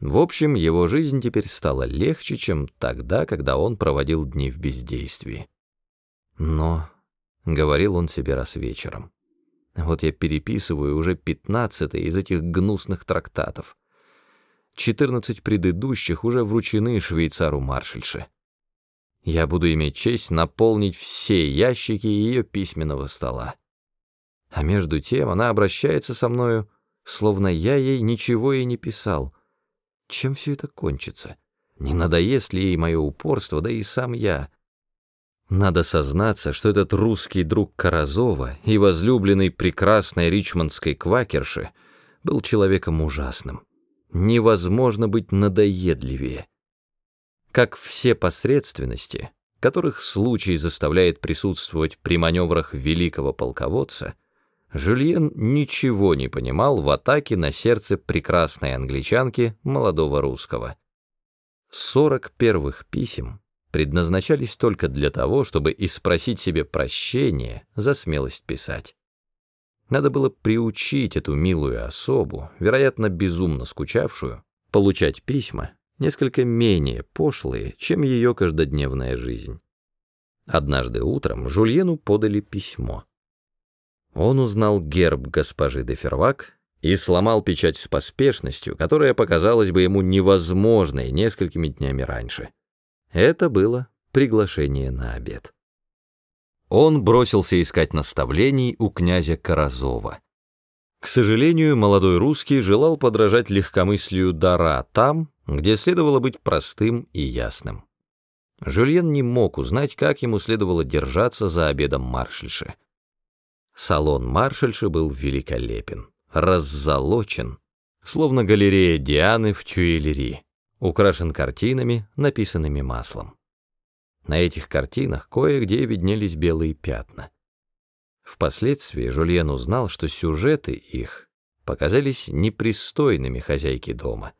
В общем, его жизнь теперь стала легче, чем тогда, когда он проводил дни в бездействии. Но, — говорил он себе раз вечером, — вот я переписываю уже пятнадцатый из этих гнусных трактатов. Четырнадцать предыдущих уже вручены швейцару-маршальше. Я буду иметь честь наполнить все ящики ее письменного стола. А между тем она обращается со мною, словно я ей ничего и не писал — чем все это кончится? Не надоест ли ей мое упорство, да и сам я? Надо сознаться, что этот русский друг Каразова и возлюбленный прекрасной ричмондской квакерши был человеком ужасным. Невозможно быть надоедливее. Как все посредственности, которых случай заставляет присутствовать при маневрах великого полководца, Жюльен ничего не понимал в атаке на сердце прекрасной англичанки молодого русского. Сорок первых писем предназначались только для того, чтобы испросить себе прощение за смелость писать. Надо было приучить эту милую особу, вероятно, безумно скучавшую, получать письма, несколько менее пошлые, чем ее каждодневная жизнь. Однажды утром Жульену подали письмо — он узнал герб госпожи де Фервак и сломал печать с поспешностью, которая показалась бы ему невозможной несколькими днями раньше. Это было приглашение на обед. Он бросился искать наставлений у князя Каразова. К сожалению, молодой русский желал подражать легкомыслию Дара там, где следовало быть простым и ясным. Жюльен не мог узнать, как ему следовало держаться за обедом маршальши. Салон маршальши был великолепен, раззолочен, словно галерея Дианы в Тюэлери, украшен картинами, написанными маслом. На этих картинах кое-где виднелись белые пятна. Впоследствии Жульен узнал, что сюжеты их показались непристойными хозяйке дома,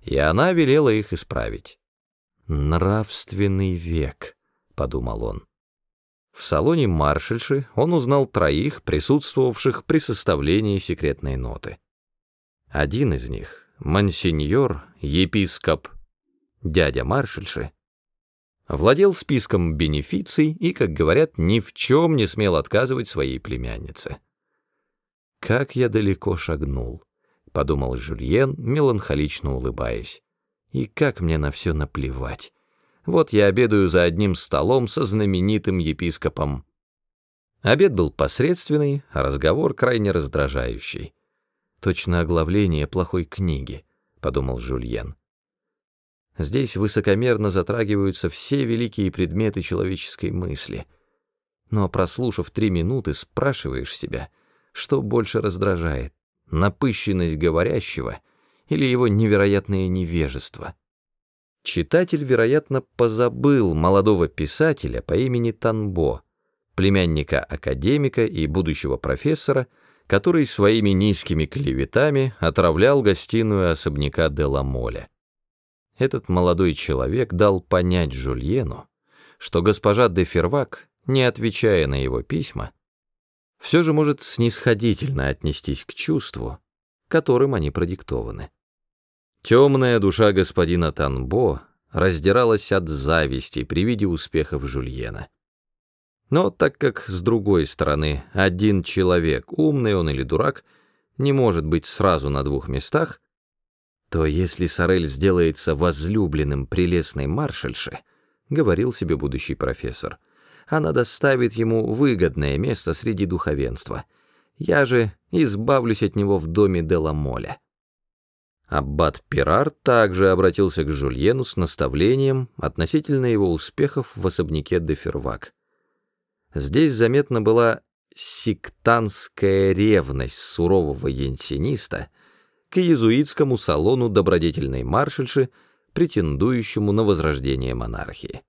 и она велела их исправить. «Нравственный век», — подумал он. В салоне маршальши он узнал троих, присутствовавших при составлении секретной ноты. Один из них, мансиньор, епископ, дядя маршальши, владел списком бенефиций и, как говорят, ни в чем не смел отказывать своей племяннице. «Как я далеко шагнул», — подумал Жюльен, меланхолично улыбаясь, — «и как мне на все наплевать». Вот я обедаю за одним столом со знаменитым епископом. Обед был посредственный, а разговор крайне раздражающий. Точно оглавление плохой книги, подумал Жульен. Здесь высокомерно затрагиваются все великие предметы человеческой мысли. Но, прослушав три минуты, спрашиваешь себя, что больше раздражает, напыщенность говорящего или его невероятное невежество. Читатель, вероятно, позабыл молодого писателя по имени Танбо, племянника академика и будущего профессора, который своими низкими клеветами отравлял гостиную особняка Деламоля. Этот молодой человек дал понять Жульену, что госпожа де Фервак, не отвечая на его письма, все же может снисходительно отнестись к чувству, которым они продиктованы. Темная душа господина Танбо раздиралась от зависти при виде успехов Жульена. Но так как, с другой стороны, один человек, умный он или дурак, не может быть сразу на двух местах, то если Сорель сделается возлюбленным прелестной маршальши, говорил себе будущий профессор, она доставит ему выгодное место среди духовенства. Я же избавлюсь от него в доме Деламоля. Аббат Пирар также обратился к Жульену с наставлением относительно его успехов в особняке де Фервак. Здесь заметна была сектантская ревность сурового янсениста к иезуитскому салону добродетельной маршальши, претендующему на возрождение монархии.